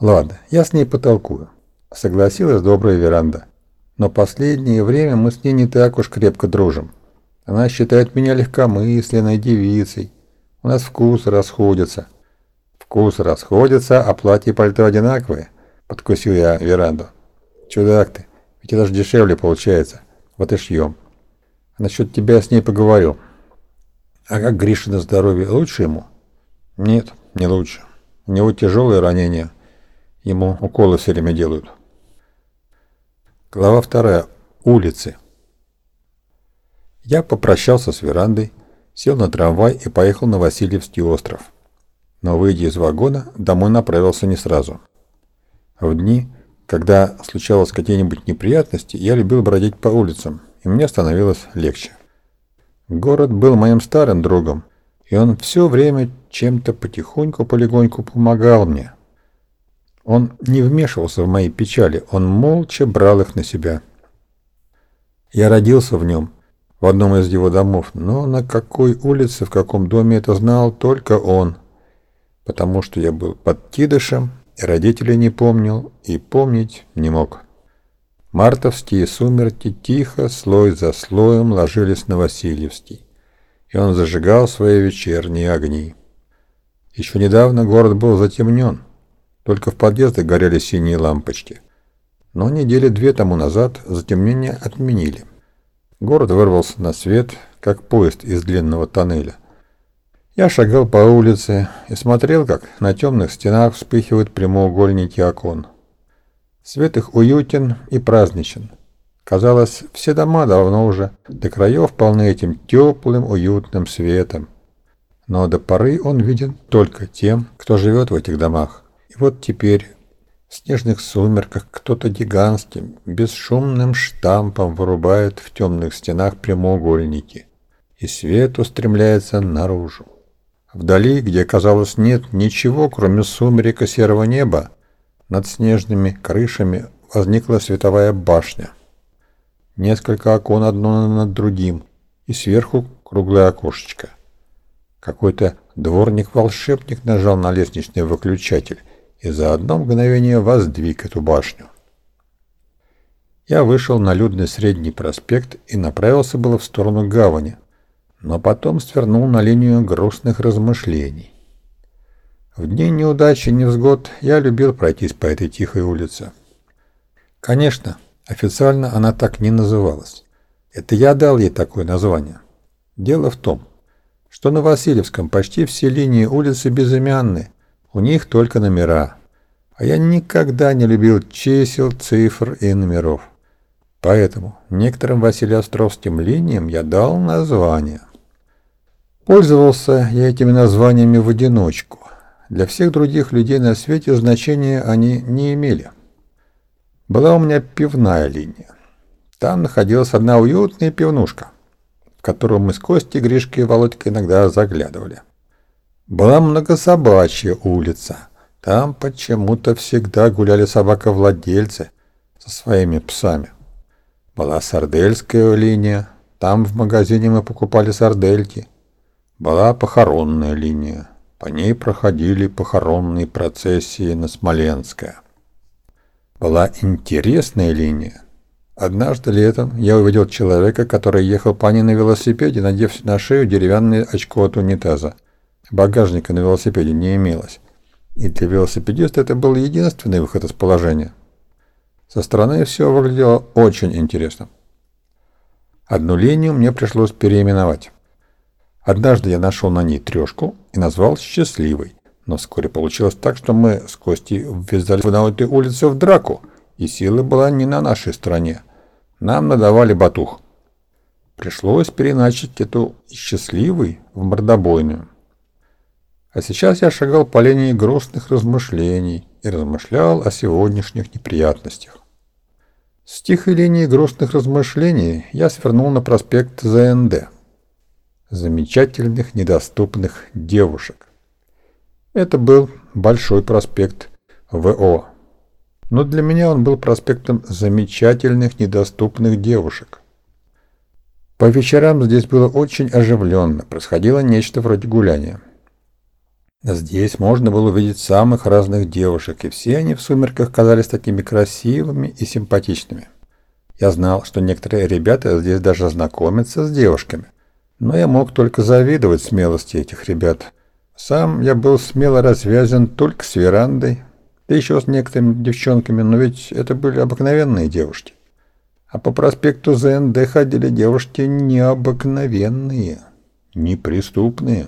Ладно, я с ней потолкую. Согласилась добрая веранда. Но последнее время мы с ней не так уж крепко дружим. Она считает меня легкомысленной девицей. У нас вкусы расходятся. Вкусы расходятся, а платье и пальто одинаковые. Подкусил я веранду. Чудак ты, ведь это же дешевле получается. Вот и шьем. Насчет тебя с ней поговорю. А как Гриша на здоровье? Лучше ему? Нет, не лучше. У него тяжелые ранения. Ему уколы все время делают. Глава вторая. Улицы. Я попрощался с верандой, сел на трамвай и поехал на Васильевский остров. Но, выйдя из вагона, домой направился не сразу. В дни, когда случалось какие-нибудь неприятности, я любил бродить по улицам, и мне становилось легче. Город был моим старым другом, и он все время чем-то потихоньку-полегоньку помогал мне. Он не вмешивался в мои печали, он молча брал их на себя. Я родился в нем, в одном из его домов, но на какой улице, в каком доме это знал только он, потому что я был под Тидышем, и родителей не помнил, и помнить не мог. Мартовские сумерки тихо, слой за слоем ложились на Васильевский, и он зажигал свои вечерние огни. Еще недавно город был затемнен, только в подъездах горели синие лампочки. Но недели две тому назад затемнение отменили. Город вырвался на свет, как поезд из длинного тоннеля. Я шагал по улице и смотрел, как на темных стенах вспыхивают прямоугольники окон. Свет их уютен и праздничен. Казалось, все дома давно уже до краев полны этим теплым, уютным светом. Но до поры он виден только тем, кто живет в этих домах. И вот теперь в снежных сумерках кто-то гигантским, бесшумным штампом вырубает в темных стенах прямоугольники, и свет устремляется наружу. Вдали, где, казалось, нет ничего, кроме сумерек и серого неба, над снежными крышами возникла световая башня. Несколько окон одно над другим, и сверху круглое окошечко. Какой-то дворник-волшебник нажал на лестничный выключатель и за одно мгновение воздвиг эту башню. Я вышел на людный средний проспект и направился было в сторону гавани, но потом свернул на линию грустных размышлений. В дни неудачи и невзгод я любил пройтись по этой тихой улице. Конечно, официально она так не называлась. Это я дал ей такое название. Дело в том, что на Васильевском почти все линии улицы безымянны, у них только номера. А я никогда не любил чисел, цифр и номеров. Поэтому некоторым Василиостровским линиям я дал название. Пользовался я этими названиями в одиночку. Для всех других людей на свете значения они не имели. Была у меня пивная линия. Там находилась одна уютная пивнушка, в которую мы с Костей, Гришкой и Володькой иногда заглядывали. Была многособачья улица. Там почему-то всегда гуляли собаковладельцы со своими псами. Была сардельская линия. Там в магазине мы покупали сардельки. Была похоронная линия. По ней проходили похоронные процессии на Смоленское. Была интересная линия. Однажды летом я увидел человека, который ехал по ней на велосипеде, надев на шею деревянное очко от унитаза. Багажника на велосипеде не имелось. И для велосипедиста это был единственный выход из положения. Со стороны все выглядело очень интересно. Одну линию мне пришлось переименовать. Однажды я нашел на ней трешку и назвал «счастливой». Но вскоре получилось так, что мы с Костей ввязали на этой улице в драку, и сила была не на нашей стороне. Нам надавали батух. Пришлось переначить эту «счастливой» в мордобойную. А сейчас я шагал по линии грустных размышлений и размышлял о сегодняшних неприятностях. С тихой линии грустных размышлений я свернул на проспект ЗНД замечательных недоступных девушек. Это был Большой проспект ВО. Но для меня он был проспектом замечательных недоступных девушек. По вечерам здесь было очень оживленно, происходило нечто вроде гуляния. Здесь можно было увидеть самых разных девушек, и все они в сумерках казались такими красивыми и симпатичными. Я знал, что некоторые ребята здесь даже знакомятся с девушками, но я мог только завидовать смелости этих ребят. Сам я был смело развязан только с верандой, да еще с некоторыми девчонками, но ведь это были обыкновенные девушки. А по проспекту ЗНД ходили девушки необыкновенные, неприступные.